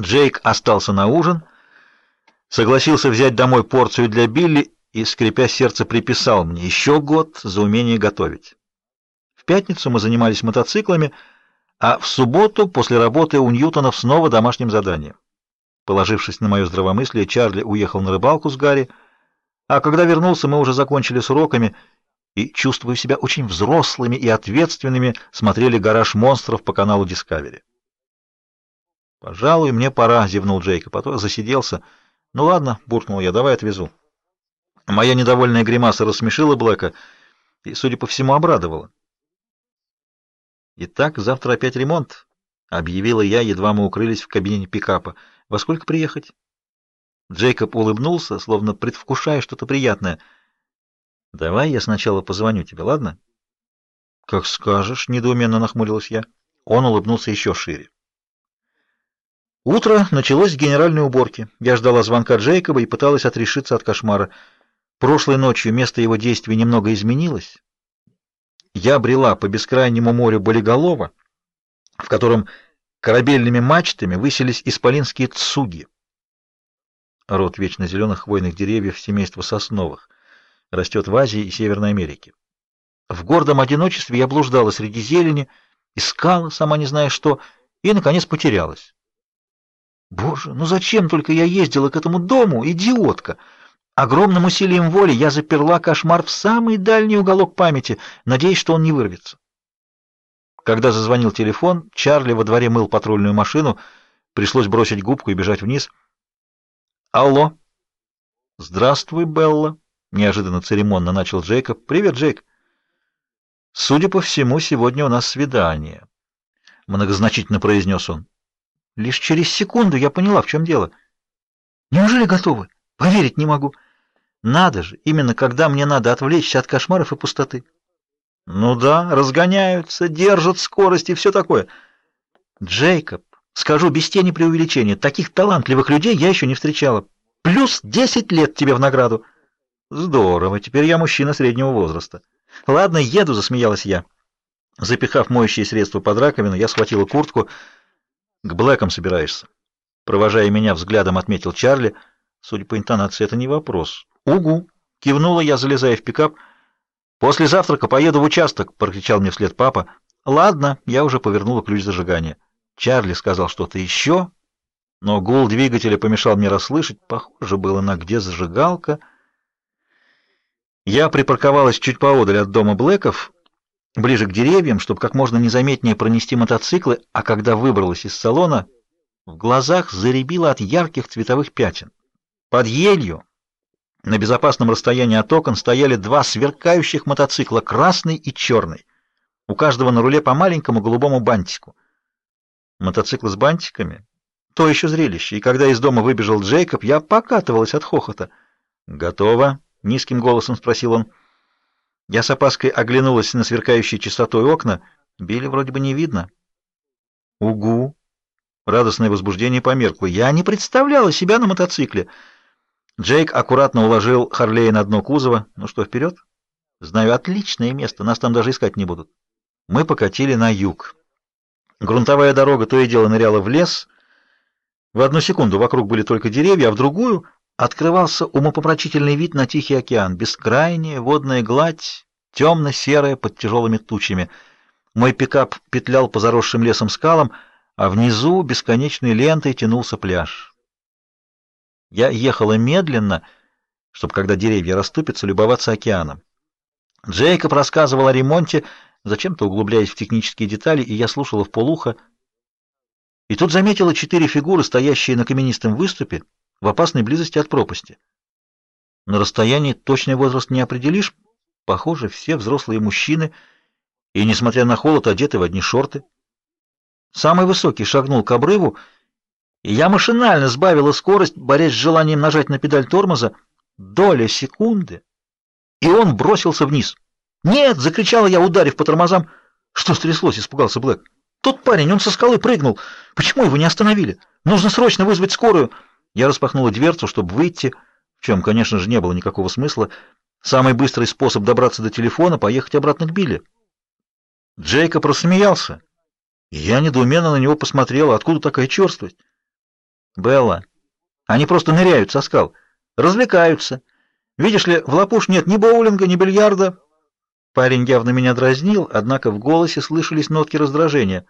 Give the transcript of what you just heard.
Джейк остался на ужин, согласился взять домой порцию для Билли и, скрипя сердце, приписал мне еще год за умение готовить. В пятницу мы занимались мотоциклами, а в субботу после работы у Ньютонов снова домашним заданием. Положившись на мое здравомыслие, Чарли уехал на рыбалку с Гарри, а когда вернулся, мы уже закончили с уроками и, чувствуя себя очень взрослыми и ответственными, смотрели «Гараж монстров» по каналу Discovery. «Пожалуй, мне пора», — зевнул Джейкоб, а то засиделся. «Ну ладно», — буркнул я, — «давай отвезу». Моя недовольная гримаса рассмешила Блэка и, судя по всему, обрадовала. «Итак, завтра опять ремонт», — объявила я, едва мы укрылись в кабине пикапа. «Во сколько приехать?» Джейкоб улыбнулся, словно предвкушая что-то приятное. «Давай я сначала позвоню тебе, ладно?» «Как скажешь», — недоуменно нахмурилась я. Он улыбнулся еще шире. Утро началось с генеральной уборки. Я ждала звонка Джейкоба и пыталась отрешиться от кошмара. Прошлой ночью место его действий немного изменилось. Я брела по бескрайнему морю Болиголова, в котором корабельными мачтами высились исполинские цуги. Род вечно зеленых хвойных деревьев семейства сосновых. Растет в Азии и Северной Америке. В гордом одиночестве я блуждала среди зелени, искала, сама не зная что, и, наконец, потерялась. Боже, ну зачем только я ездила к этому дому, идиотка! Огромным усилием воли я заперла кошмар в самый дальний уголок памяти, надеясь, что он не вырвется. Когда зазвонил телефон, Чарли во дворе мыл патрульную машину, пришлось бросить губку и бежать вниз. «Алло!» «Здравствуй, Белла!» — неожиданно церемонно начал Джейкоб. «Привет, Джейк!» «Судя по всему, сегодня у нас свидание», — многозначительно произнес он. Лишь через секунду я поняла, в чем дело. Неужели готовы? Поверить не могу. Надо же, именно когда мне надо отвлечься от кошмаров и пустоты. Ну да, разгоняются, держат скорость и все такое. Джейкоб, скажу без тени преувеличения, таких талантливых людей я еще не встречала. Плюс десять лет тебе в награду. Здорово, теперь я мужчина среднего возраста. Ладно, еду, засмеялась я. Запихав моющие средства под раковину, я схватила куртку, к Блэкам собираешься? Провожая меня взглядом, отметил Чарли. Судя по интонации, это не вопрос. Угу, кивнула я, залезая в пикап. После завтрака поеду в участок, прокричал мне вслед папа. Ладно, я уже повернула ключ зажигания. Чарли сказал что-то еще, но гул двигателя помешал мне расслышать. Похоже было на где зажигалка. Я припарковалась чуть поодаль от дома Блэков ближе к деревьям, чтобы как можно незаметнее пронести мотоциклы, а когда выбралась из салона, в глазах заребило от ярких цветовых пятен. Под елью, на безопасном расстоянии от окон, стояли два сверкающих мотоцикла, красный и черный. У каждого на руле по маленькому голубому бантику. Мотоциклы с бантиками — то еще зрелище, и когда из дома выбежал Джейкоб, я покатывалась от хохота. «Готово?» — низким голосом спросил он. Я с опаской оглянулась на сверкающие чистотой окна. Билли вроде бы не видно. Угу. Радостное возбуждение померкло. Я не представляла себя на мотоцикле. Джейк аккуратно уложил Харлея на дно кузова. Ну что, вперед? Знаю отличное место, нас там даже искать не будут. Мы покатили на юг. Грунтовая дорога то и дело ныряла в лес. В одну секунду вокруг были только деревья, а в другую открывался умопомрачительный вид на Тихий океан, бескрайняя водная гладь, темно-серая под тяжелыми тучами. Мой пикап петлял по заросшим лесом скалам, а внизу бесконечной лентой тянулся пляж. Я ехала медленно, чтобы, когда деревья расступятся, любоваться океаном. Джейкоб рассказывал о ремонте, зачем-то углубляясь в технические детали, и я слушала вполуха. И тут заметила четыре фигуры, стоящие на каменистом выступе, в опасной близости от пропасти. На расстоянии точный возраст не определишь. Похоже, все взрослые мужчины, и, несмотря на холод, одеты в одни шорты. Самый высокий шагнул к обрыву, и я машинально сбавила скорость, борясь с желанием нажать на педаль тормоза. Доля секунды, и он бросился вниз. «Нет!» — закричала я, ударив по тормозам. «Что стряслось?» — испугался Блэк. «Тот парень, он со скалы прыгнул. Почему его не остановили? Нужно срочно вызвать скорую!» Я распахнула дверцу, чтобы выйти, в чем, конечно же, не было никакого смысла. Самый быстрый способ добраться до телефона — поехать обратно к Билли. Джейкоб рассмеялся. Я недоуменно на него посмотрела. Откуда такая черствость? Белла, они просто ныряют со скал, развлекаются. Видишь ли, в Лапуш нет ни боулинга, ни бильярда. Парень явно меня дразнил, однако в голосе слышались нотки раздражения.